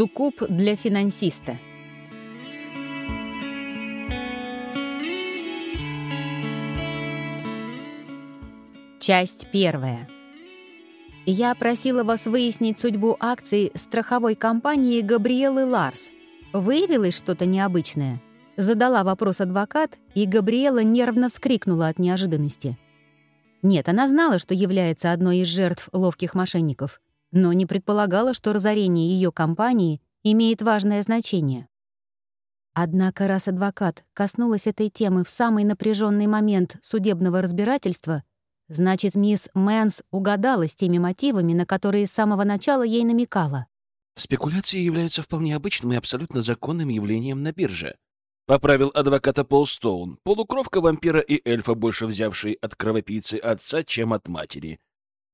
Суккуб для финансиста. Часть первая. Я просила вас выяснить судьбу акций страховой компании Габриэлы Ларс. Выявилось что-то необычное? Задала вопрос адвокат, и Габриэла нервно вскрикнула от неожиданности. Нет, она знала, что является одной из жертв ловких мошенников, но не предполагала, что разорение ее компании имеет важное значение. Однако раз адвокат коснулась этой темы в самый напряженный момент судебного разбирательства, значит, мисс Мэнс угадала с теми мотивами, на которые с самого начала ей намекала. Спекуляции являются вполне обычным и абсолютно законным явлением на бирже, Поправил адвоката Пол Стоун, полукровка вампира и эльфа, больше взявший от кровопийцы отца, чем от матери.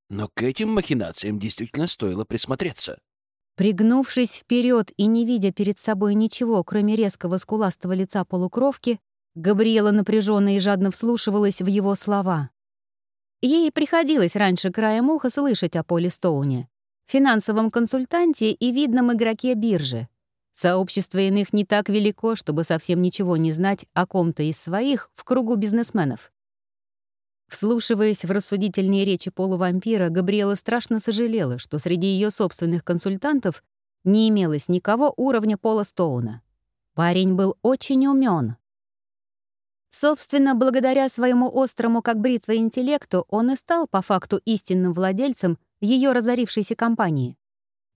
Но к этим махинациям действительно стоило присмотреться. Пригнувшись вперед и не видя перед собой ничего, кроме резкого скуластого лица полукровки, Габриэла напряженно и жадно вслушивалась в его слова. Ей приходилось раньше краем уха слышать о Поле Стоуне, финансовом консультанте и видном игроке биржи, Сообщество иных не так велико, чтобы совсем ничего не знать о ком-то из своих в кругу бизнесменов. Вслушиваясь в рассудительные речи полувампира, Габриэла страшно сожалела, что среди ее собственных консультантов не имелось никого уровня Пола Стоуна. Парень был очень умен. Собственно, благодаря своему острому как бритва интеллекту он и стал по факту истинным владельцем ее разорившейся компании.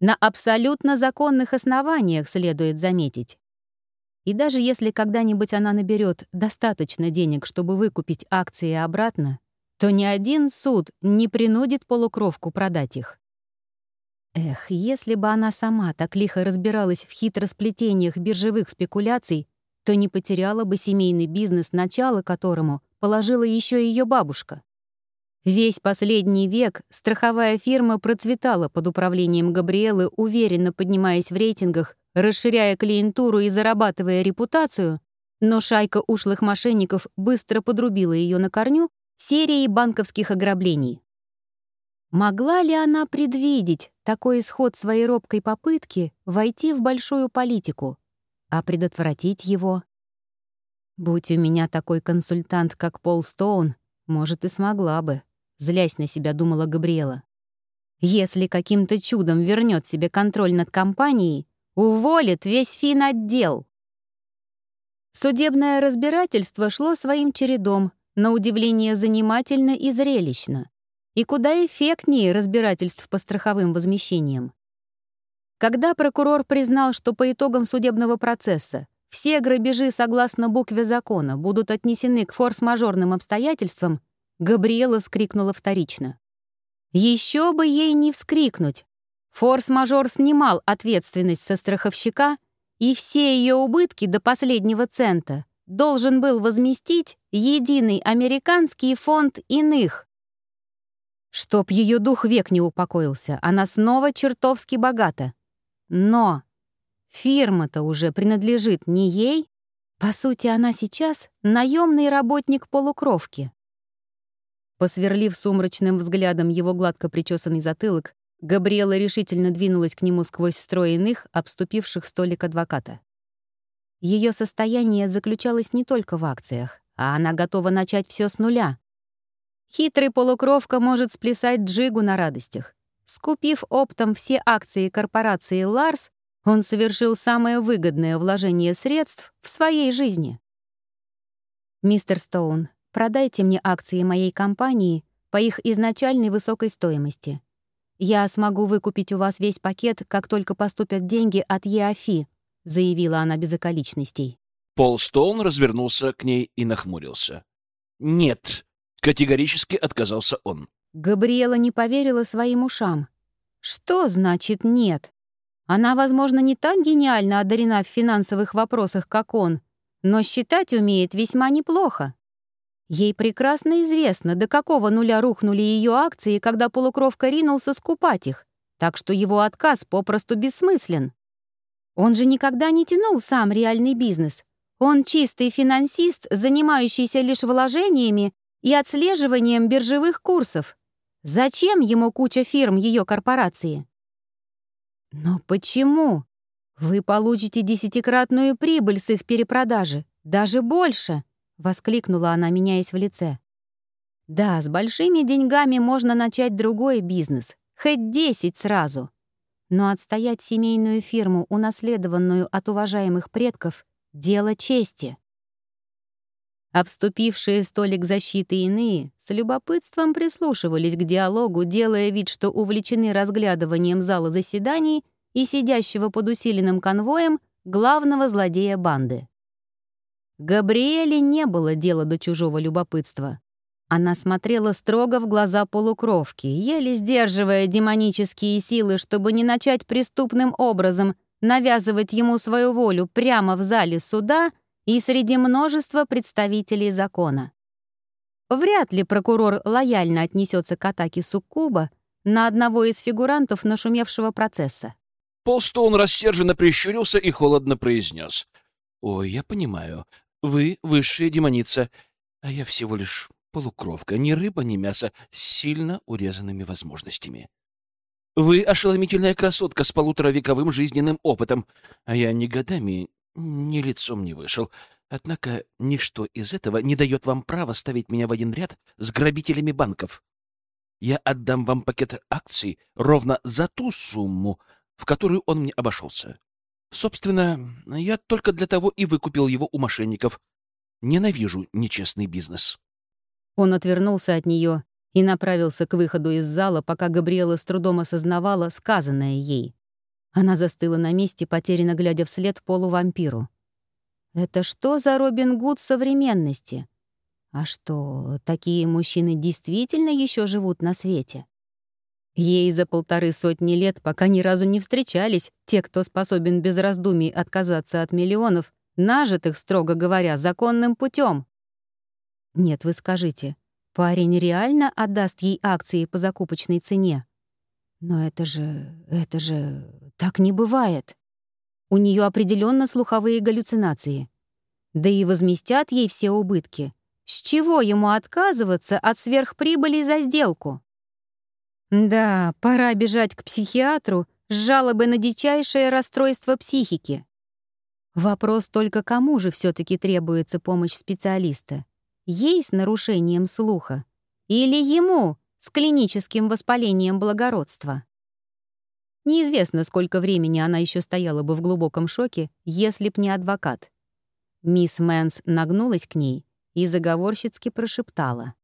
На абсолютно законных основаниях, следует заметить. И даже если когда-нибудь она наберет достаточно денег, чтобы выкупить акции обратно, то ни один суд не принудит полукровку продать их. Эх, если бы она сама так лихо разбиралась в хитросплетениях биржевых спекуляций, то не потеряла бы семейный бизнес, начало которому положила еще ее бабушка. Весь последний век страховая фирма процветала под управлением Габриэлы, уверенно поднимаясь в рейтингах, расширяя клиентуру и зарабатывая репутацию, но шайка ушлых мошенников быстро подрубила ее на корню серией банковских ограблений. Могла ли она предвидеть такой исход своей робкой попытки войти в большую политику, а предотвратить его? Будь у меня такой консультант, как Пол Стоун, может, и смогла бы злясь на себя, думала Габриэла. Если каким-то чудом вернет себе контроль над компанией, уволит весь финотдел. Судебное разбирательство шло своим чередом, на удивление занимательно и зрелищно, и куда эффектнее разбирательств по страховым возмещениям. Когда прокурор признал, что по итогам судебного процесса все грабежи согласно букве закона будут отнесены к форс-мажорным обстоятельствам, Габриэла вскрикнула вторично. Еще бы ей не вскрикнуть. Форс-мажор снимал ответственность со страховщика, и все ее убытки до последнего цента должен был возместить единый американский фонд иных. Чтоб ее дух век не упокоился, она снова чертовски богата. Но фирма-то уже принадлежит не ей. По сути, она сейчас наемный работник полукровки. Посверлив сумрачным взглядом его гладко причесанный затылок, Габриэла решительно двинулась к нему сквозь строй обступивших столик адвоката. Ее состояние заключалось не только в акциях, а она готова начать все с нуля. Хитрый полукровка может сплясать джигу на радостях. Скупив оптом все акции корпорации «Ларс», он совершил самое выгодное вложение средств в своей жизни. «Мистер Стоун, Продайте мне акции моей компании по их изначальной высокой стоимости. Я смогу выкупить у вас весь пакет, как только поступят деньги от ЕАФИ», — заявила она без околичностей. Пол Стоун развернулся к ней и нахмурился. «Нет», — категорически отказался он. Габриэла не поверила своим ушам. «Что значит «нет»? Она, возможно, не так гениально одарена в финансовых вопросах, как он, но считать умеет весьма неплохо. Ей прекрасно известно, до какого нуля рухнули ее акции, когда полукровка ринулся скупать их, так что его отказ попросту бессмыслен. Он же никогда не тянул сам реальный бизнес. Он чистый финансист, занимающийся лишь вложениями и отслеживанием биржевых курсов. Зачем ему куча фирм ее корпорации? Но почему? «Вы получите десятикратную прибыль с их перепродажи, даже больше!» — воскликнула она, меняясь в лице. «Да, с большими деньгами можно начать другой бизнес, хоть десять сразу. Но отстоять семейную фирму, унаследованную от уважаемых предков, — дело чести». Обступившие столик защиты иные с любопытством прислушивались к диалогу, делая вид, что увлечены разглядыванием зала заседаний и сидящего под усиленным конвоем главного злодея банды. Габриэле не было дела до чужого любопытства. Она смотрела строго в глаза полукровки, еле сдерживая демонические силы, чтобы не начать преступным образом навязывать ему свою волю прямо в зале суда — и среди множества представителей закона. Вряд ли прокурор лояльно отнесется к атаке Суккуба на одного из фигурантов нашумевшего процесса. Полстоун рассерженно прищурился и холодно произнес. «Ой, я понимаю. Вы высшая демоница, а я всего лишь полукровка, ни рыба, ни мясо, с сильно урезанными возможностями. Вы ошеломительная красотка с полуторавековым жизненным опытом, а я ни годами, ни лицом не вышел. Однако ничто из этого не дает вам права ставить меня в один ряд с грабителями банков. Я отдам вам пакет акций ровно за ту сумму, в которую он мне обошелся. Собственно, я только для того и выкупил его у мошенников. Ненавижу нечестный бизнес. Он отвернулся от нее и направился к выходу из зала, пока Габриэла с трудом осознавала сказанное ей. Она застыла на месте, потерянно глядя вслед полувампиру. «Это что за Робин Гуд современности? А что, такие мужчины действительно еще живут на свете?» Ей за полторы сотни лет пока ни разу не встречались те, кто способен без раздумий отказаться от миллионов, нажитых, строго говоря, законным путем. Нет, вы скажите, парень реально отдаст ей акции по закупочной цене? Но это же... это же... так не бывает. У нее определенно слуховые галлюцинации. Да и возместят ей все убытки. С чего ему отказываться от сверхприбыли за сделку? Да, пора бежать к психиатру с жалобой на дичайшее расстройство психики. Вопрос только кому же все таки требуется помощь специалиста? Ей с нарушением слуха? Или ему, с клиническим воспалением благородства. Неизвестно, сколько времени она еще стояла бы в глубоком шоке, если б не адвокат. Мисс Мэнс нагнулась к ней и заговорщицки прошептала.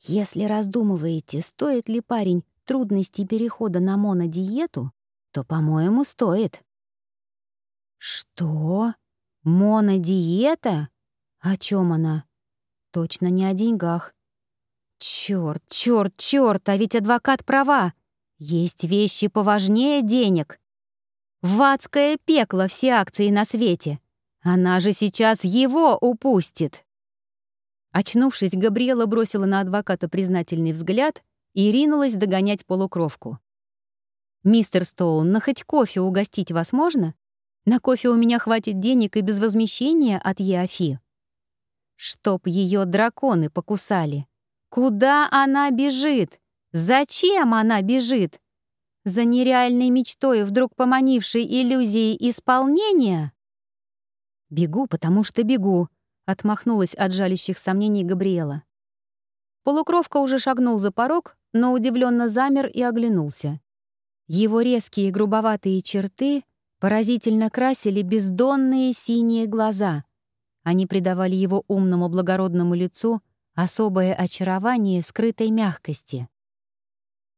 «Если раздумываете, стоит ли парень трудностей перехода на монодиету, то, по-моему, стоит». «Что? Монодиета? О чем она? Точно не о деньгах. Черт, черт, черт, а ведь адвокат права. Есть вещи поважнее денег. В адское пекло все акции на свете. Она же сейчас его упустит. Очнувшись, Габриэла бросила на адвоката признательный взгляд и ринулась догонять полукровку. «Мистер Стоун, на хоть кофе угостить вас можно? На кофе у меня хватит денег и без возмещения от Еофи». Чтоб ее драконы покусали. Куда она бежит? Зачем она бежит? За нереальной мечтой, вдруг поманившей иллюзией исполнения? «Бегу, потому что бегу», — отмахнулась от жалящих сомнений Габриэла. Полукровка уже шагнул за порог, но удивленно замер и оглянулся. Его резкие грубоватые черты поразительно красили бездонные синие глаза. Они придавали его умному благородному лицу — особое очарование скрытой мягкости.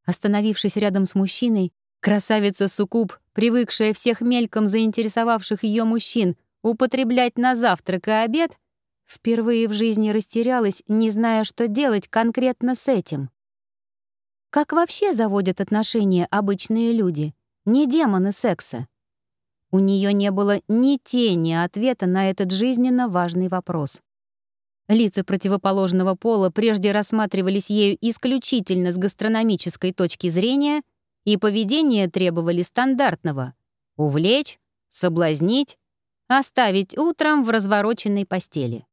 Остановившись рядом с мужчиной, красавица Сукуб, привыкшая всех мельком заинтересовавших ее мужчин употреблять на завтрак и обед, впервые в жизни растерялась, не зная, что делать конкретно с этим. Как вообще заводят отношения обычные люди, не демоны секса? У нее не было ни тени ответа на этот жизненно важный вопрос. Лица противоположного пола прежде рассматривались ею исключительно с гастрономической точки зрения, и поведение требовали стандартного — увлечь, соблазнить, оставить утром в развороченной постели.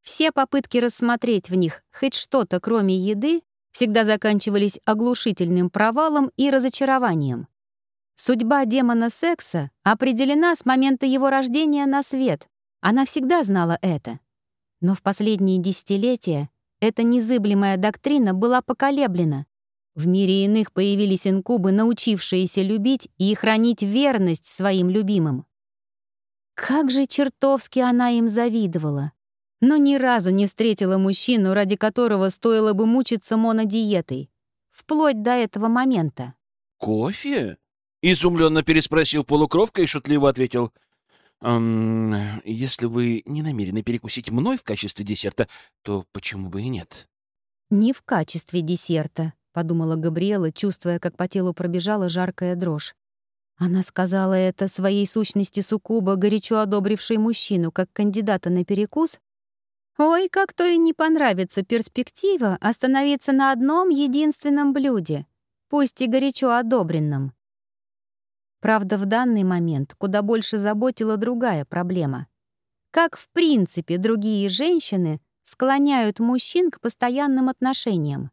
Все попытки рассмотреть в них хоть что-то, кроме еды, всегда заканчивались оглушительным провалом и разочарованием. Судьба демона секса определена с момента его рождения на свет. Она всегда знала это. Но в последние десятилетия эта незыблемая доктрина была поколеблена. В мире иных появились инкубы, научившиеся любить и хранить верность своим любимым. Как же чертовски она им завидовала. Но ни разу не встретила мужчину, ради которого стоило бы мучиться монодиетой. Вплоть до этого момента. «Кофе?» Изумленно переспросил полукровка и шутливо ответил. «Эм, «Если вы не намерены перекусить мной в качестве десерта, то почему бы и нет?» «Не в качестве десерта», — подумала Габриэла, чувствуя, как по телу пробежала жаркая дрожь. Она сказала это своей сущности суккуба, горячо одобрившей мужчину как кандидата на перекус. Ой, как то и не понравится перспектива остановиться на одном единственном блюде, пусть и горячо одобренном. Правда, в данный момент куда больше заботила другая проблема. Как, в принципе, другие женщины склоняют мужчин к постоянным отношениям.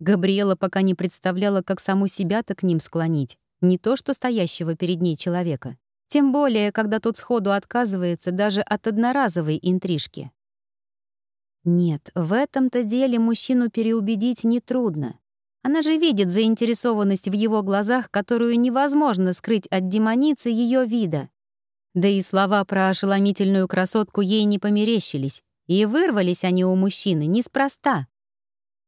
Габриэла пока не представляла, как саму себя-то к ним склонить, не то что стоящего перед ней человека. Тем более, когда тот сходу отказывается даже от одноразовой интрижки. Нет, в этом-то деле мужчину переубедить нетрудно. Она же видит заинтересованность в его глазах, которую невозможно скрыть от демоницы ее вида. Да и слова про ошеломительную красотку ей не померещились, и вырвались они у мужчины неспроста.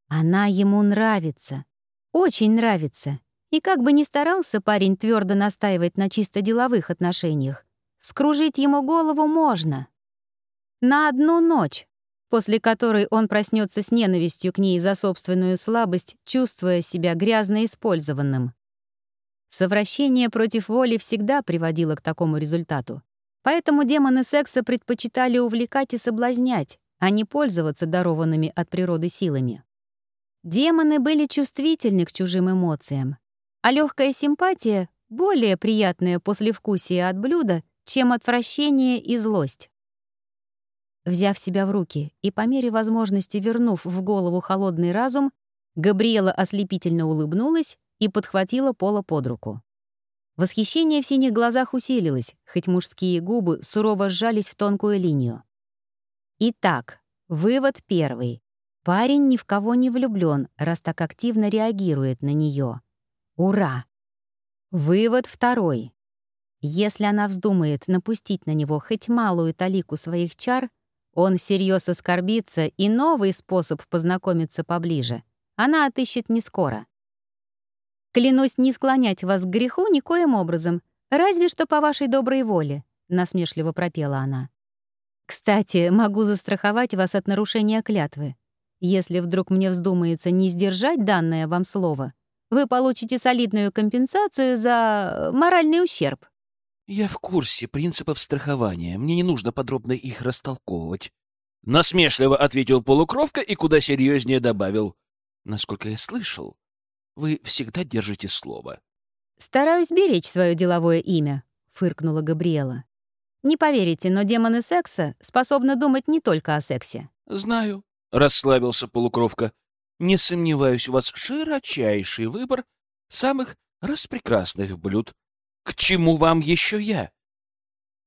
Она ему нравится, очень нравится. И как бы ни старался парень твердо настаивать на чисто деловых отношениях, скружить ему голову можно. На одну ночь, после которой он проснется с ненавистью к ней за собственную слабость, чувствуя себя грязно использованным. Совращение против воли всегда приводило к такому результату. Поэтому демоны секса предпочитали увлекать и соблазнять, а не пользоваться дарованными от природы силами. Демоны были чувствительны к чужим эмоциям, а легкая симпатия — более приятное послевкусие от блюда, чем отвращение и злость. Взяв себя в руки и по мере возможности вернув в голову холодный разум, Габриэла ослепительно улыбнулась и подхватила Пола под руку. Восхищение в синих глазах усилилось, хоть мужские губы сурово сжались в тонкую линию. Итак, вывод первый. Парень ни в кого не влюблен, раз так активно реагирует на нее. Ура! Вывод второй. Если она вздумает напустить на него хоть малую талику своих чар — он всерьез оскорбится, и новый способ познакомиться поближе она отыщет не скоро. «Клянусь не склонять вас к греху никоим образом, разве что по вашей доброй воле», — насмешливо пропела она. «Кстати, могу застраховать вас от нарушения клятвы. Если вдруг мне вздумается не сдержать данное вам слово, вы получите солидную компенсацию за моральный ущерб». Я в курсе принципов страхования. Мне не нужно подробно их растолковывать. Насмешливо ответил полукровка и куда серьезнее добавил. Насколько я слышал, вы всегда держите слово. Стараюсь беречь свое деловое имя, фыркнула Габриэла. Не поверите, но демоны секса способны думать не только о сексе. Знаю, расслабился полукровка. Не сомневаюсь, у вас широчайший выбор самых распрекрасных блюд к чему вам еще я?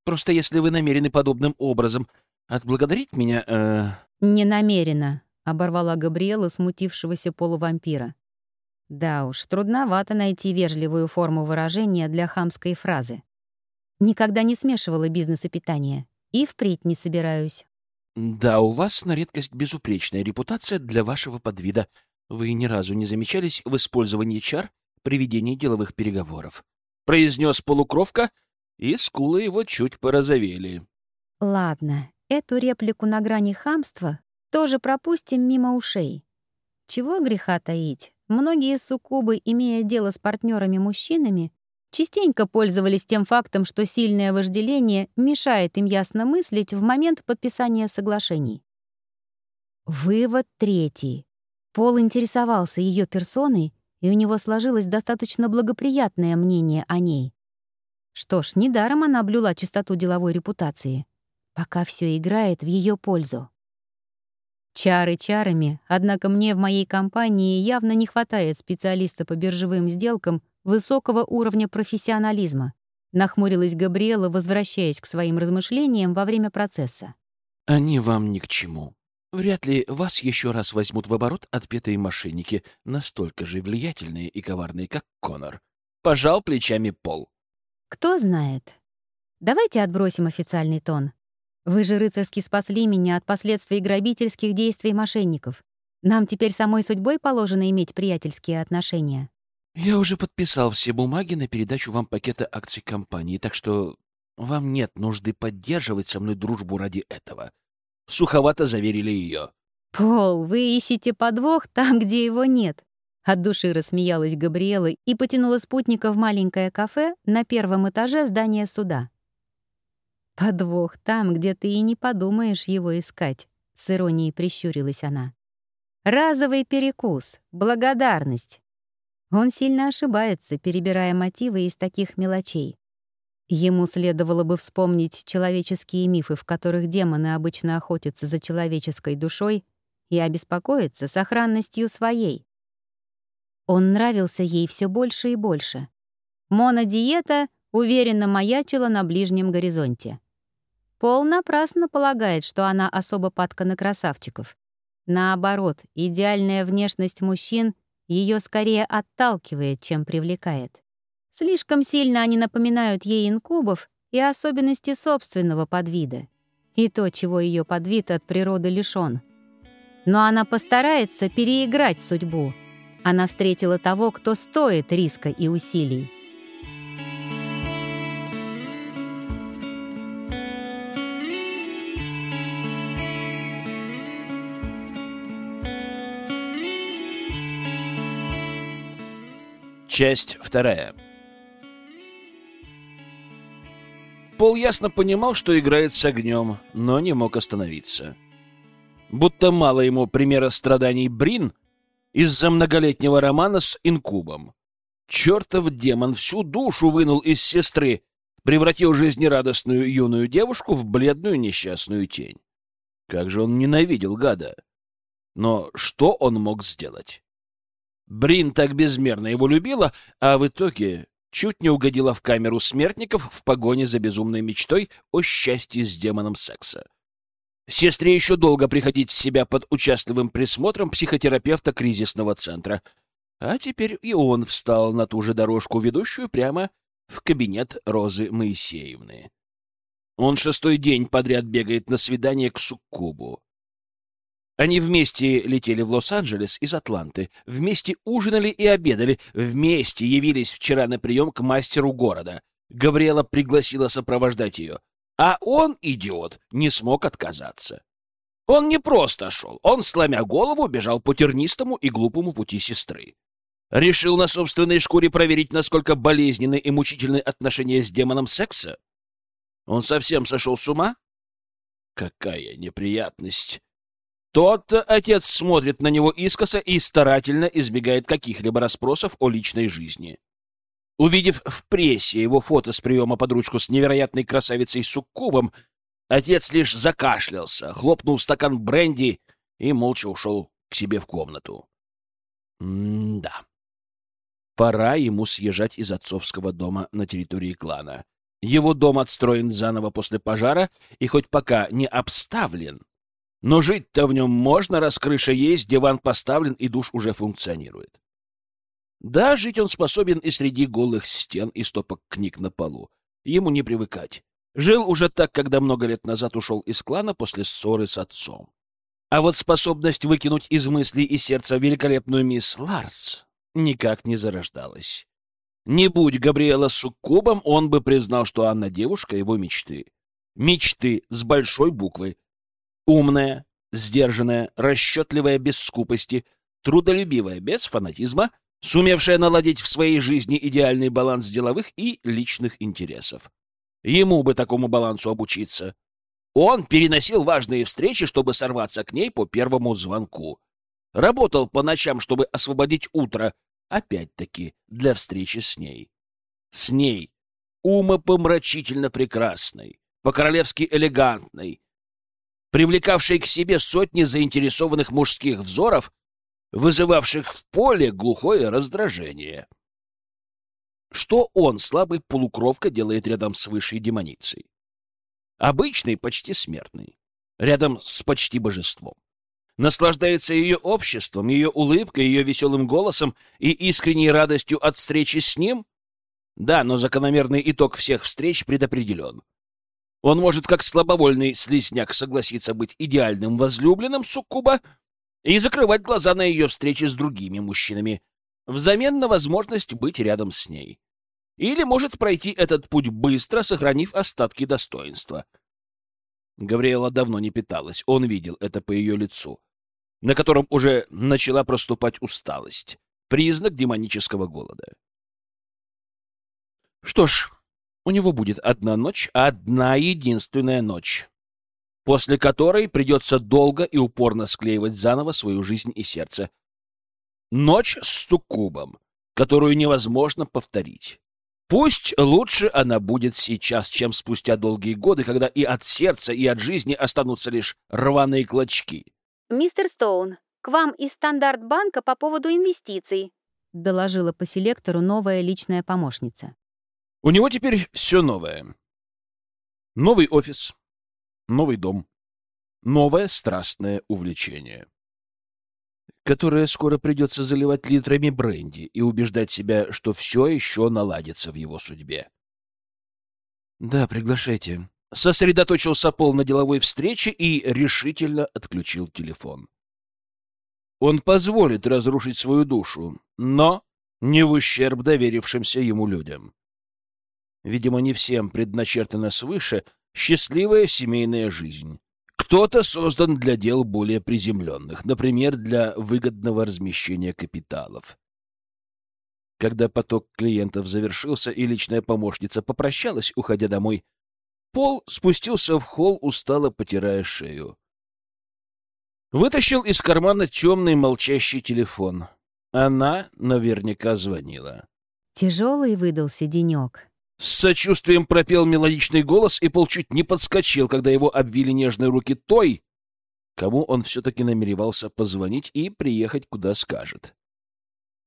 Просто если вы намерены подобным образом отблагодарить меня... Э... Не намерена, оборвала Габриэла смутившегося полувампира. Да уж, трудновато найти вежливую форму выражения для хамской фразы. Никогда не смешивала бизнес и питание. И впредь не собираюсь. Да, у вас на редкость безупречная репутация для вашего подвида. Вы ни разу не замечались в использовании чар при ведении деловых переговоров. — произнес полукровка, и скулы его чуть порозовели. «Ладно, эту реплику на грани хамства тоже пропустим мимо ушей. Чего греха таить? Многие суккубы, имея дело с партнерами мужчинами частенько пользовались тем фактом, что сильное вожделение мешает им ясно мыслить в момент подписания соглашений. Вывод третий. Пол интересовался ее персоной и у него сложилось достаточно благоприятное мнение о ней. Что ж, недаром она облюла чистоту деловой репутации. Пока все играет в ее пользу. Чары чарами, однако мне в моей компании явно не хватает специалиста по биржевым сделкам, высокого уровня профессионализма, нахмурилась Габриэла, возвращаясь к своим размышлениям во время процесса. Они вам ни к чему. Вряд ли вас еще раз возьмут в оборот отпетые мошенники, настолько же влиятельные и коварные, как Конор. Пожал плечами Пол. Кто знает. Давайте отбросим официальный тон. Вы же рыцарски спасли меня от последствий грабительских действий мошенников. Нам теперь самой судьбой положено иметь приятельские отношения. Я уже подписал все бумаги на передачу вам пакета акций компании, так что вам нет нужды поддерживать со мной дружбу ради этого. Суховато заверили ее. Пол, вы ищете подвох там, где его нет. От души рассмеялась Габриэла и потянула спутника в маленькое кафе на первом этаже здания суда. «Подвох там, где ты и не подумаешь его искать», — с иронией прищурилась она. «Разовый перекус, благодарность». Он сильно ошибается, перебирая мотивы из таких мелочей. Ему следовало бы вспомнить человеческие мифы, в которых демоны обычно охотятся за человеческой душой, и обеспокоиться сохранностью своей. Он нравился ей все больше и больше. Монодиета уверенно маячила на ближнем горизонте. Пол напрасно полагает, что она особо падка на красавчиков. Наоборот, идеальная внешность мужчин ее скорее отталкивает, чем привлекает. Слишком сильно они напоминают ей инкубов и особенности собственного подвида, и то, чего ее подвид от природы лишён. Но она постарается переиграть судьбу. Она встретила того, кто стоит риска и усилий. Часть вторая. Пол ясно понимал, что играет с огнем, но не мог остановиться. Будто мало ему примера страданий Брин из-за многолетнего романа с инкубом. Чертов демон всю душу вынул из сестры, превратил жизнерадостную юную девушку в бледную несчастную тень. Как же он ненавидел гада! Но что он мог сделать? Брин так безмерно его любила, а в итоге чуть не угодила в камеру смертников в погоне за безумной мечтой о счастье с демоном секса. Сестре еще долго приходить в себя под участливым присмотром психотерапевта кризисного центра. А теперь и он встал на ту же дорожку, ведущую прямо в кабинет Розы Моисеевны. Он шестой день подряд бегает на свидание к суккубу. Они вместе летели в Лос-Анджелес из Атланты, вместе ужинали и обедали, вместе явились вчера на прием к мастеру города. Габриэла пригласила сопровождать ее. А он, идиот, не смог отказаться. Он не просто шел, он, сломя голову, бежал по тернистому и глупому пути сестры. Решил на собственной шкуре проверить, насколько болезненны и мучительны отношения с демоном секса? Он совсем сошел с ума? Какая неприятность! Тот отец смотрит на него искоса и старательно избегает каких-либо расспросов о личной жизни. Увидев в прессе его фото с приема под ручку с невероятной красавицей Суккубом, отец лишь закашлялся, хлопнул стакан бренди и молча ушел к себе в комнату. М-да. Пора ему съезжать из отцовского дома на территории клана. Его дом отстроен заново после пожара и хоть пока не обставлен, но жить-то в нем можно, раз крыша есть, диван поставлен и душ уже функционирует. Да, жить он способен и среди голых стен и стопок книг на полу. Ему не привыкать. Жил уже так, когда много лет назад ушел из клана после ссоры с отцом. А вот способность выкинуть из мыслей и сердца великолепную мисс Ларс никак не зарождалась. Не будь Габриэла суккубом, он бы признал, что Анна девушка его мечты. Мечты с большой буквы, Умная, сдержанная, расчетливая без скупости, трудолюбивая без фанатизма, сумевшая наладить в своей жизни идеальный баланс деловых и личных интересов. Ему бы такому балансу обучиться. Он переносил важные встречи, чтобы сорваться к ней по первому звонку. Работал по ночам, чтобы освободить утро, опять-таки, для встречи с ней. С ней, умопомрачительно прекрасной, по-королевски элегантной, привлекавшей к себе сотни заинтересованных мужских взоров, вызывавших в поле глухое раздражение. Что он, слабый полукровка, делает рядом с высшей демоницей? Обычный, почти смертный. Рядом с почти божеством. Наслаждается ее обществом, ее улыбкой, ее веселым голосом и искренней радостью от встречи с ним? Да, но закономерный итог всех встреч предопределен. Он может, как слабовольный слизняк, согласиться быть идеальным возлюбленным суккуба и закрывать глаза на ее встречи с другими мужчинами, взамен на возможность быть рядом с ней. Или может пройти этот путь быстро, сохранив остатки достоинства. Гавриэла давно не питалась, он видел это по ее лицу, на котором уже начала проступать усталость, признак демонического голода. Что ж, у него будет одна ночь, одна единственная ночь, после которой придется долго и упорно склеивать заново свою жизнь и сердце. Ночь с суккубом, которую невозможно повторить. Пусть лучше она будет сейчас, чем спустя долгие годы, когда и от сердца, и от жизни останутся лишь рваные клочки. «Мистер Стоун, к вам из Стандарт-банка по поводу инвестиций», доложила по селектору новая личная помощница. У него теперь все новое. Новый офис, новый дом, новое страстное увлечение, которое скоро придется заливать литрами бренди и убеждать себя, что все еще наладится в его судьбе. «Да, приглашайте», сосредоточился Пол на деловой встрече и решительно отключил телефон. Он позволит разрушить свою душу, но не в ущерб доверившимся ему людям. Видимо, не всем предначертана свыше счастливая семейная жизнь. Кто-то создан для дел более приземленных, например, для выгодного размещения капиталов. Когда поток клиентов завершился и личная помощница попрощалась, уходя домой, Пол спустился в холл, устало потирая шею. Вытащил из кармана темный молчащий телефон. Она наверняка звонила. Тяжелый выдался денек. С сочувствием пропел мелодичный голос, и Пол чуть не подскочил, когда его обвили нежные руки той, кому он все-таки намеревался позвонить и приехать, куда скажет.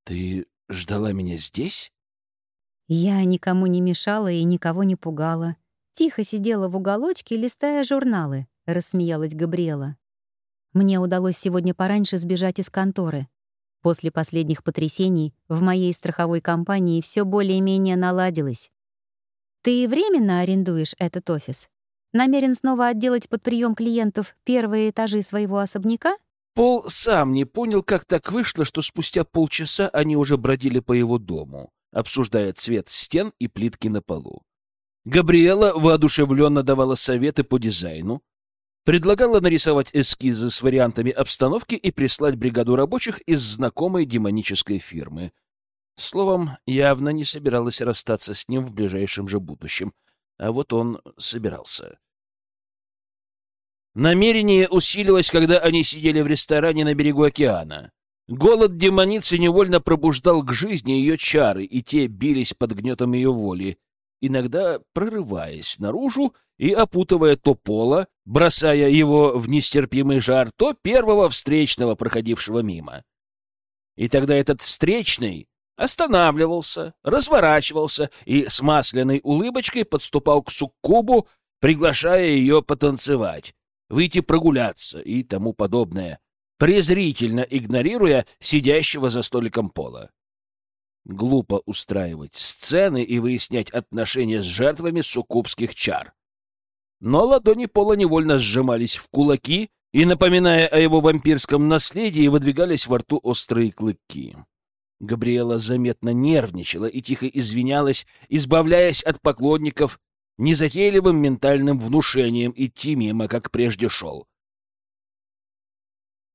«Ты ждала меня здесь?» Я никому не мешала и никого не пугала. Тихо сидела в уголочке, листая журналы, — рассмеялась Габриэла. Мне удалось сегодня пораньше сбежать из конторы. После последних потрясений в моей страховой компании все более-менее наладилось. Ты временно арендуешь этот офис? Намерен снова отделать под прием клиентов первые этажи своего особняка? Пол сам не понял, как так вышло, что спустя полчаса они уже бродили по его дому, обсуждая цвет стен и плитки на полу. Габриэла воодушевленно давала советы по дизайну, предлагала нарисовать эскизы с вариантами обстановки и прислать бригаду рабочих из знакомой демонической фирмы — Словом, явно не собиралась расстаться с ним в ближайшем же будущем. А вот он собирался. Намерение усилилось, когда они сидели в ресторане на берегу океана. Голод демоницы невольно пробуждал к жизни ее чары, и те бились под гнетом ее воли, иногда прорываясь наружу и опутывая то пола, бросая его в нестерпимый жар, то первого встречного, проходившего мимо. И тогда этот встречный останавливался, разворачивался и с масляной улыбочкой подступал к суккубу, приглашая ее потанцевать, выйти прогуляться и тому подобное, презрительно игнорируя сидящего за столиком пола. Глупо устраивать сцены и выяснять отношения с жертвами суккубских чар. Но ладони пола невольно сжимались в кулаки и, напоминая о его вампирском наследии, выдвигались во рту острые клыки. Габриэла заметно нервничала и тихо извинялась, избавляясь от поклонников незатейливым ментальным внушением идти мимо, как прежде шел.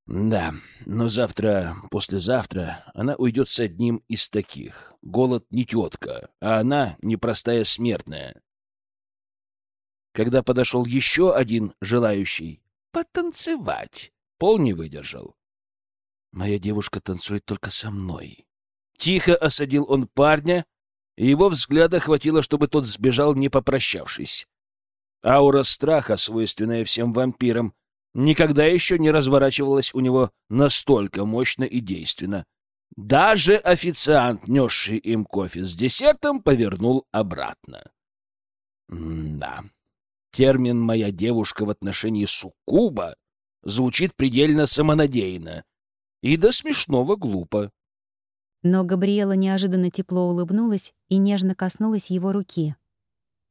Да, но завтра, послезавтра она уйдет с одним из таких. Голод не тетка, а она непростая смертная. Когда подошел еще один желающий потанцевать, Пол не выдержал. Моя девушка танцует только со мной. Тихо осадил он парня, и его взгляда хватило, чтобы тот сбежал, не попрощавшись. Аура страха, свойственная всем вампирам, никогда еще не разворачивалась у него настолько мощно и действенно. Даже официант, несший им кофе с десертом, повернул обратно. да, термин «моя девушка» в отношении суккуба звучит предельно самонадеянно и до смешного глупо. Но Габриэла неожиданно тепло улыбнулась и нежно коснулась его руки.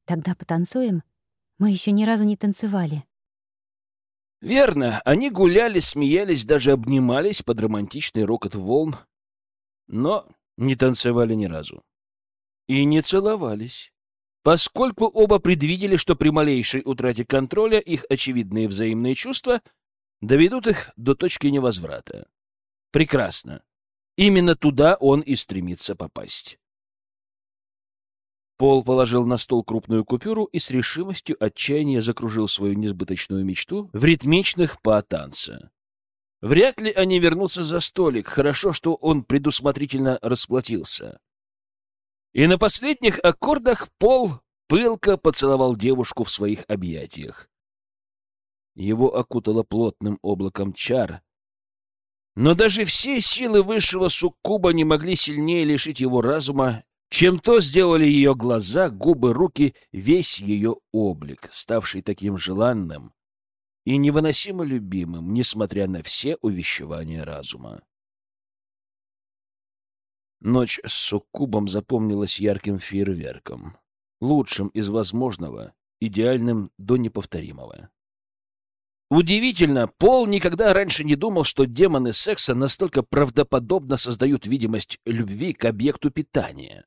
«Тогда потанцуем? Мы еще ни разу не танцевали». Верно, они гуляли, смеялись, даже обнимались под романтичный рокот волн, но не танцевали ни разу. И не целовались, поскольку оба предвидели, что при малейшей утрате контроля их очевидные взаимные чувства доведут их до точки невозврата. Прекрасно. Именно туда он и стремится попасть. Пол положил на стол крупную купюру и с решимостью отчаяния закружил свою несбыточную мечту в ритмичных па танца. Вряд ли они вернутся за столик. Хорошо, что он предусмотрительно расплатился. И на последних аккордах Пол пылко поцеловал девушку в своих объятиях. Его окутало плотным облаком чар, но даже все силы высшего суккуба не могли сильнее лишить его разума, чем то сделали ее глаза, губы, руки, весь ее облик, ставший таким желанным и невыносимо любимым, несмотря на все увещевания разума. Ночь с суккубом запомнилась ярким фейерверком, лучшим из возможного, идеальным до неповторимого. Удивительно, Пол никогда раньше не думал, что демоны секса настолько правдоподобно создают видимость любви к объекту питания.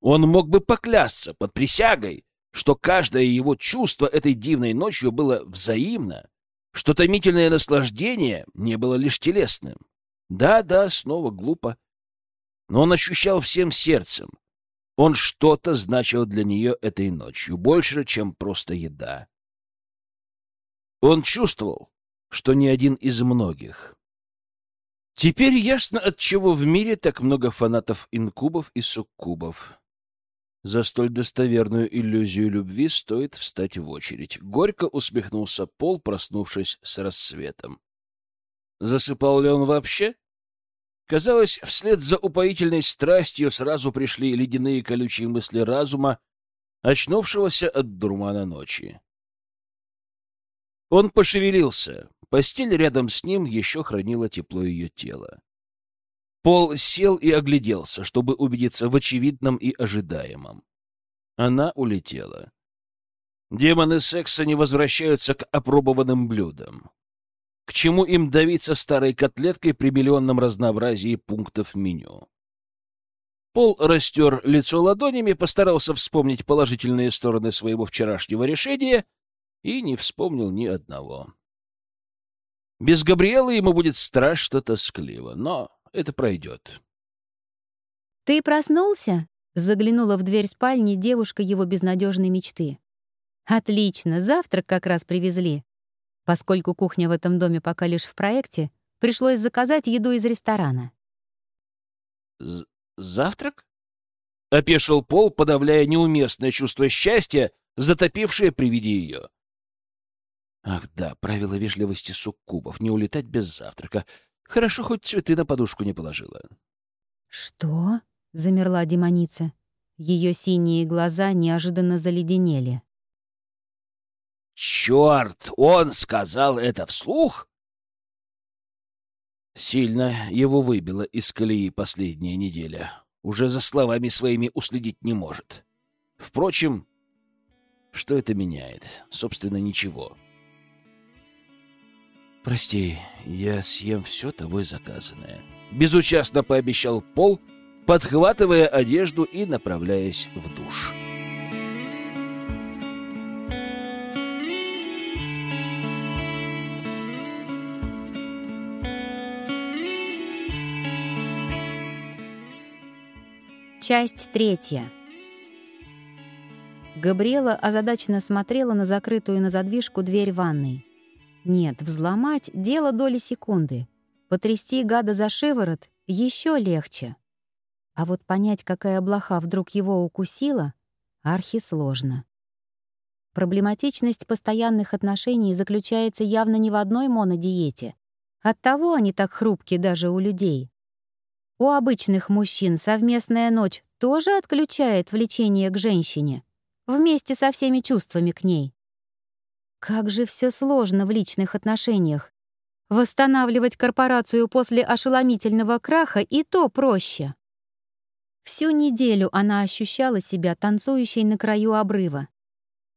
Он мог бы поклясться под присягой, что каждое его чувство этой дивной ночью было взаимно, что томительное наслаждение не было лишь телесным. Да-да, снова глупо. Но он ощущал всем сердцем. Он что-то значил для нее этой ночью, больше, чем просто еда. Он чувствовал, что не один из многих. Теперь ясно, от чего в мире так много фанатов инкубов и суккубов. За столь достоверную иллюзию любви стоит встать в очередь. Горько усмехнулся Пол, проснувшись с рассветом. Засыпал ли он вообще? Казалось, вслед за упоительной страстью сразу пришли ледяные колючие мысли разума, очнувшегося от дурмана ночи. Он пошевелился. Постель рядом с ним еще хранила тепло ее тела. Пол сел и огляделся, чтобы убедиться в очевидном и ожидаемом. Она улетела. Демоны секса не возвращаются к опробованным блюдам. К чему им давиться старой котлеткой при миллионном разнообразии пунктов меню? Пол растер лицо ладонями, постарался вспомнить положительные стороны своего вчерашнего решения и не вспомнил ни одного. Без Габриэлы ему будет страшно тоскливо, но это пройдет. «Ты проснулся?» — заглянула в дверь спальни девушка его безнадежной мечты. «Отлично, завтрак как раз привезли. Поскольку кухня в этом доме пока лишь в проекте, пришлось заказать еду из ресторана». З «Завтрак?» — опешил Пол, подавляя неуместное чувство счастья, затопившее при виде ее. Ах да, правило вежливости суккубов — не улетать без завтрака. Хорошо, хоть цветы на подушку не положила. «Что?» — замерла демоница. Ее синие глаза неожиданно заледенели. «Черт! Он сказал это вслух?» Сильно его выбило из колеи последняя неделя. Уже за словами своими уследить не может. Впрочем, что это меняет? Собственно, ничего. «Прости, я съем все тобой заказанное», — безучастно пообещал Пол, подхватывая одежду и направляясь в душ. Часть третья. Габриэла озадаченно смотрела на закрытую на задвижку дверь ванной. Нет, взломать — дело доли секунды. Потрясти гада за шиворот — еще легче. А вот понять, какая блоха вдруг его укусила, архи сложно. Проблематичность постоянных отношений заключается явно не в одной монодиете. Оттого они так хрупки даже у людей. У обычных мужчин совместная ночь тоже отключает влечение к женщине, вместе со всеми чувствами к ней. Как же все сложно в личных отношениях. Восстанавливать корпорацию после ошеломительного краха и то проще. Всю неделю она ощущала себя танцующей на краю обрыва.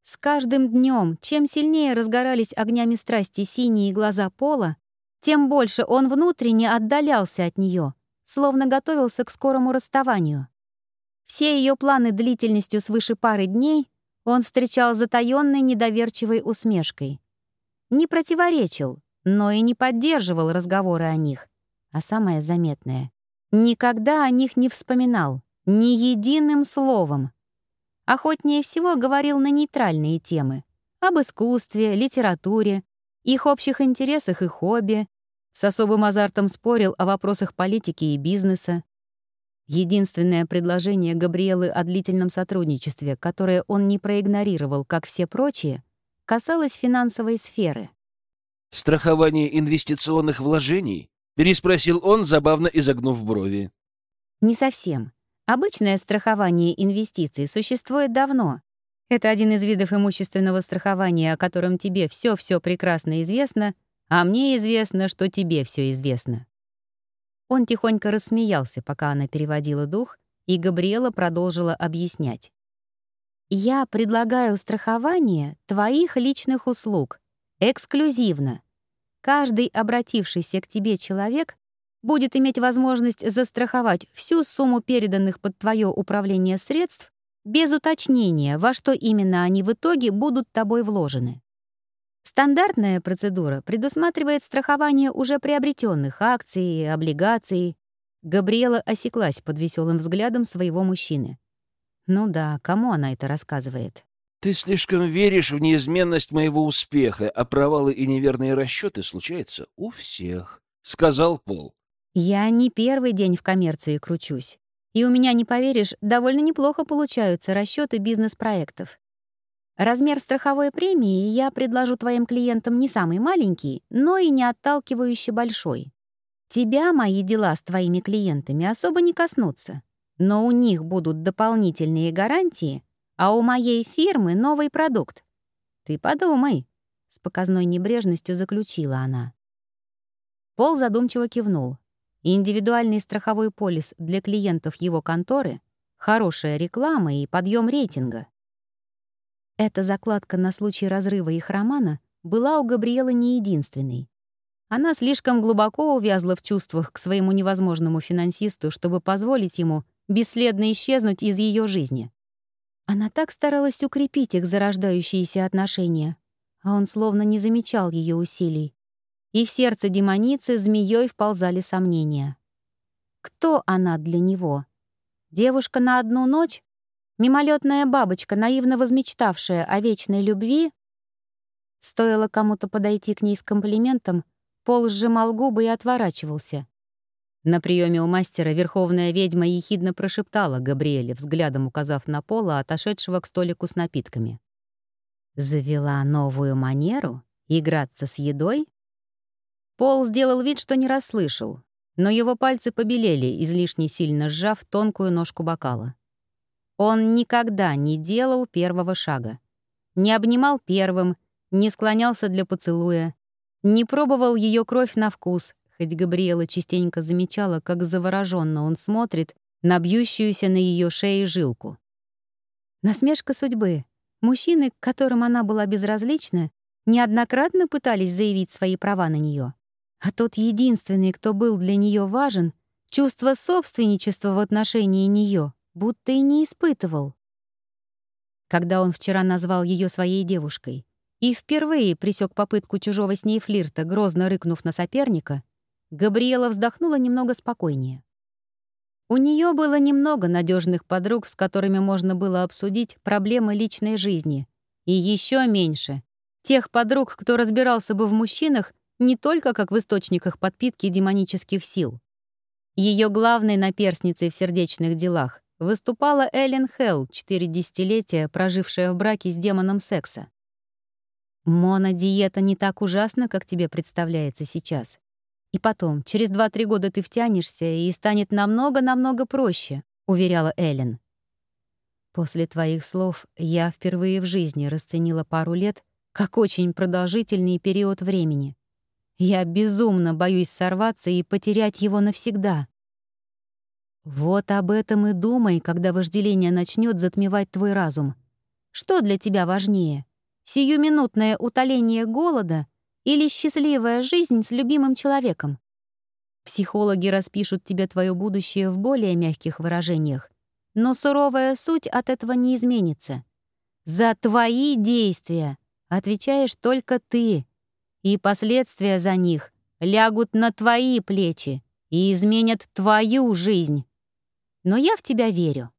С каждым днем, чем сильнее разгорались огнями страсти синие глаза Пола, тем больше он внутренне отдалялся от нее, словно готовился к скорому расставанию. Все ее планы длительностью свыше пары дней он встречал затаённой недоверчивой усмешкой. Не противоречил, но и не поддерживал разговоры о них. А самое заметное — никогда о них не вспоминал, ни единым словом. Охотнее всего говорил на нейтральные темы — об искусстве, литературе, их общих интересах и хобби, с особым азартом спорил о вопросах политики и бизнеса. Единственное предложение Габриэлы о длительном сотрудничестве, которое он не проигнорировал, как все прочие, касалось финансовой сферы. «Страхование инвестиционных вложений?» — переспросил он, забавно изогнув брови. «Не совсем. Обычное страхование инвестиций существует давно. Это один из видов имущественного страхования, о котором тебе все-все прекрасно известно — а мне известно, что тебе все известно». Он тихонько рассмеялся, пока она переводила дух, и Габриэла продолжила объяснять. «Я предлагаю страхование твоих личных услуг, эксклюзивно. Каждый обратившийся к тебе человек будет иметь возможность застраховать всю сумму переданных под твое управление средств без уточнения, во что именно они в итоге будут тобой вложены. Стандартная процедура предусматривает страхование уже приобретенных акций и облигаций. Габриэла осеклась под веселым взглядом своего мужчины. Ну да, кому она это рассказывает? «Ты слишком веришь в неизменность моего успеха, а провалы и неверные расчеты случаются у всех», — сказал Пол. «Я не первый день в коммерции кручусь. И у меня, не поверишь, довольно неплохо получаются расчеты бизнес-проектов. Размер страховой премии я предложу твоим клиентам не самый маленький, но и не отталкивающе большой. Тебя мои дела с твоими клиентами особо не коснутся, но у них будут дополнительные гарантии, а у моей фирмы новый продукт. Ты подумай, — с показной небрежностью заключила она. Пол задумчиво кивнул. Индивидуальный страховой полис для клиентов его конторы — хорошая реклама и подъем рейтинга. Эта закладка на случай разрыва их романа была у Габриэлы не единственной. Она слишком глубоко увязла в чувствах к своему невозможному финансисту, чтобы позволить ему бесследно исчезнуть из ее жизни. Она так старалась укрепить их зарождающиеся отношения, а он словно не замечал ее усилий. И в сердце демоницы змеей вползали сомнения. Кто она для него? Девушка на одну ночь Мимолетная бабочка, наивно возмечтавшая о вечной любви, стоило кому-то подойти к ней с комплиментом, Пол сжимал губы и отворачивался. На приеме у мастера верховная ведьма ехидно прошептала Габриэле, взглядом указав на Пола, отошедшего к столику с напитками. «Завела новую манеру? Играться с едой?» Пол сделал вид, что не расслышал, но его пальцы побелели, излишне сильно сжав тонкую ножку бокала. Он никогда не делал первого шага. Не обнимал первым, не склонялся для поцелуя, не пробовал ее кровь на вкус, хоть Габриэла частенько замечала, как завороженно он смотрит на бьющуюся на ее шее жилку. Насмешка судьбы. Мужчины, к которым она была безразлична, неоднократно пытались заявить свои права на нее. А тот единственный, кто был для нее важен, чувство собственничества в отношении нее будто и не испытывал. Когда он вчера назвал ее своей девушкой и впервые присек попытку чужого с ней флирта, грозно рыкнув на соперника, Габриэла вздохнула немного спокойнее. У нее было немного надежных подруг, с которыми можно было обсудить проблемы личной жизни, и еще меньше тех подруг, кто разбирался бы в мужчинах не только как в источниках подпитки демонических сил. Ее главной наперсницей в сердечных делах выступала Эллен Хелл, четыре десятилетия, прожившая в браке с демоном секса. Монодиета не так ужасна, как тебе представляется сейчас. И потом, через 2-3 года ты втянешься, и станет намного-намного проще», — уверяла Эллен. После твоих слов я впервые в жизни расценила пару лет как очень продолжительный период времени. Я безумно боюсь сорваться и потерять его навсегда. Вот об этом и думай, когда вожделение начнет затмевать твой разум. Что для тебя важнее? Сиюминутное утоление голода или счастливая жизнь с любимым человеком? Психологи распишут тебе твое будущее в более мягких выражениях, но суровая суть от этого не изменится. За твои действия отвечаешь только ты, и последствия за них лягут на твои плечи и изменят твою жизнь. Но я в тебя верю».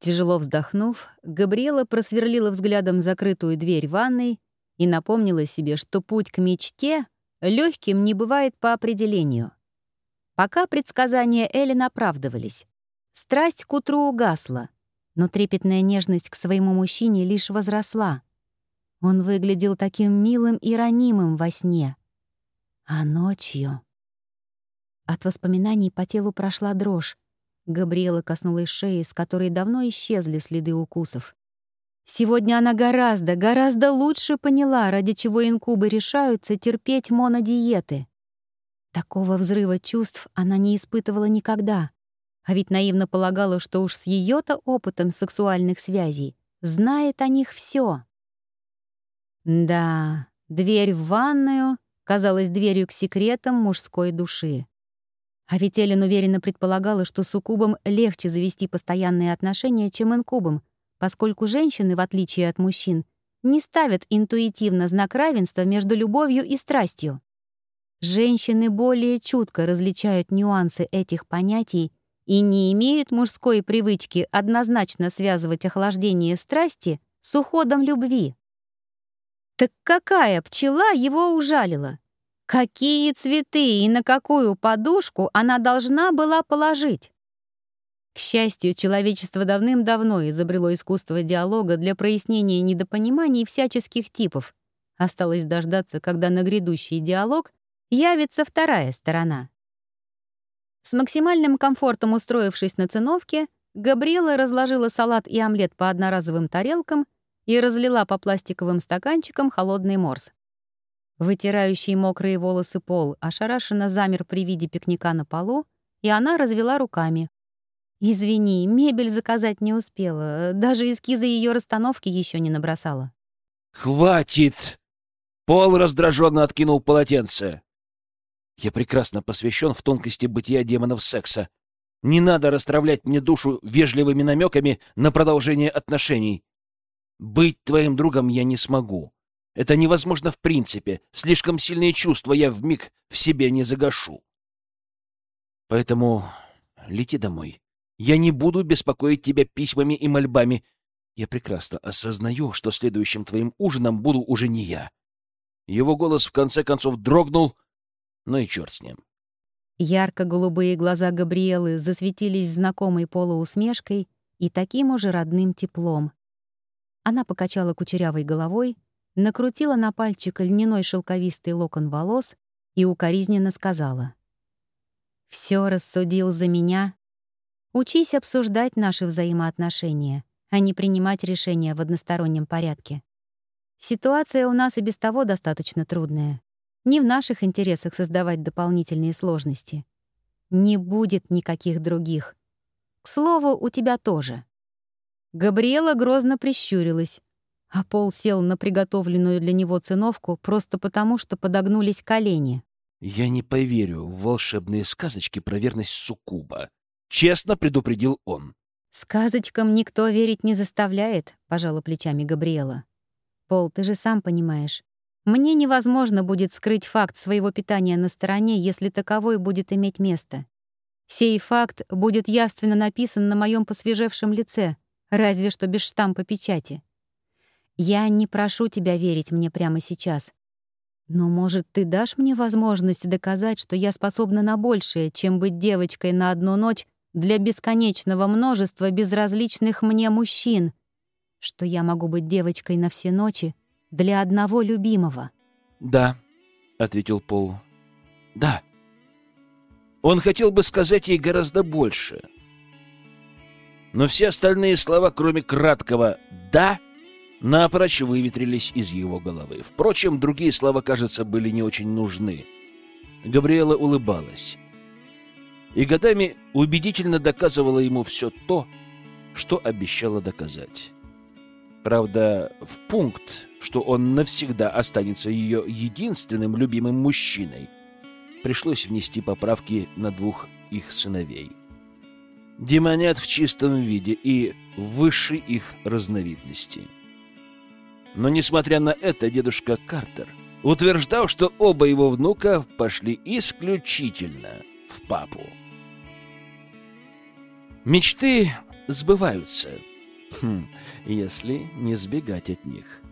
Тяжело вздохнув, Габриэла просверлила взглядом закрытую дверь ванной и напомнила себе, что путь к мечте легким не бывает по определению. Пока предсказания Эллен оправдывались. Страсть к утру угасла, но трепетная нежность к своему мужчине лишь возросла. Он выглядел таким милым и ранимым во сне. А ночью... От воспоминаний по телу прошла дрожь. Габриэла коснулась шеи, с которой давно исчезли следы укусов. Сегодня она гораздо, гораздо лучше поняла, ради чего инкубы решаются терпеть монодиеты. Такого взрыва чувств она не испытывала никогда. А ведь наивно полагала, что уж с ее то опытом сексуальных связей знает о них все. Да, дверь в ванную казалась дверью к секретам мужской души. А ведь Эллен уверенно предполагала, что с укубом легче завести постоянные отношения, чем инкубом, поскольку женщины, в отличие от мужчин, не ставят интуитивно знак равенства между любовью и страстью. Женщины более чутко различают нюансы этих понятий и не имеют мужской привычки однозначно связывать охлаждение страсти с уходом любви. Так какая пчела его ужалила? Какие цветы и на какую подушку она должна была положить? К счастью, человечество давным-давно изобрело искусство диалога для прояснения недопониманий всяческих типов. Осталось дождаться, когда на грядущий диалог явится вторая сторона. С максимальным комфортом устроившись на циновке, Габриэла разложила салат и омлет по одноразовым тарелкам и разлила по пластиковым стаканчикам холодный морс. Вытирающий мокрые волосы пол ошарашенно замер при виде пикника на полу, и она развела руками. «Извини, мебель заказать не успела, даже эскизы ее расстановки еще не набросала». «Хватит!» Пол раздраженно откинул полотенце. «Я прекрасно посвящен в тонкости бытия демонов секса. Не надо расстравлять мне душу вежливыми намеками на продолжение отношений. Быть твоим другом я не смогу. Это невозможно в принципе. Слишком сильные чувства я вмиг в себе не загашу. Поэтому лети домой. Я не буду беспокоить тебя письмами и мольбами. Я прекрасно осознаю, что следующим твоим ужином буду уже не я. Его голос в конце концов дрогнул, но и черт с ним. Ярко-голубые глаза Габриэлы засветились знакомой полуусмешкой и таким уже родным теплом. Она покачала кучерявой головой, накрутила на пальчик льняной шелковистый локон волос и укоризненно сказала. «Всё рассудил за меня. Учись обсуждать наши взаимоотношения, а не принимать решения в одностороннем порядке. Ситуация у нас и без того достаточно трудная. Не в наших интересах создавать дополнительные сложности. Не будет никаких других. К слову, у тебя тоже. Габриэла грозно прищурилась, а Пол сел на приготовленную для него циновку просто потому, что подогнулись колени. «Я не поверю в волшебные сказочки про верность суккуба», — честно предупредил он. «Сказочкам никто верить не заставляет», — пожала плечами Габриэла. «Пол, ты же сам понимаешь. Мне невозможно будет скрыть факт своего питания на стороне, если таковой будет иметь место. Сей факт будет явственно написан на моем посвежевшем лице, разве что без штампа печати. Я не прошу тебя верить мне прямо сейчас. Но, может, ты дашь мне возможность доказать, что я способна на большее, чем быть девочкой на одну ночь для бесконечного множества безразличных мне мужчин, что я могу быть девочкой на все ночи для одного любимого. «Да», — ответил Пол. Да. Он хотел бы сказать ей гораздо больше. Но все остальные слова, кроме краткого «да», напрочь выветрились из его головы. Впрочем, другие слова, кажется, были не очень нужны. Габриэла улыбалась. И годами убедительно доказывала ему все то, что обещала доказать. Правда, в пункт, что он навсегда останется ее единственным любимым мужчиной, пришлось внести поправки на двух их сыновей. Демонят в чистом виде и высшей их разновидности. Но, несмотря на это, дедушка Картер утверждал, что оба его внука пошли исключительно в папу. Мечты сбываются, хм, если не сбегать от них.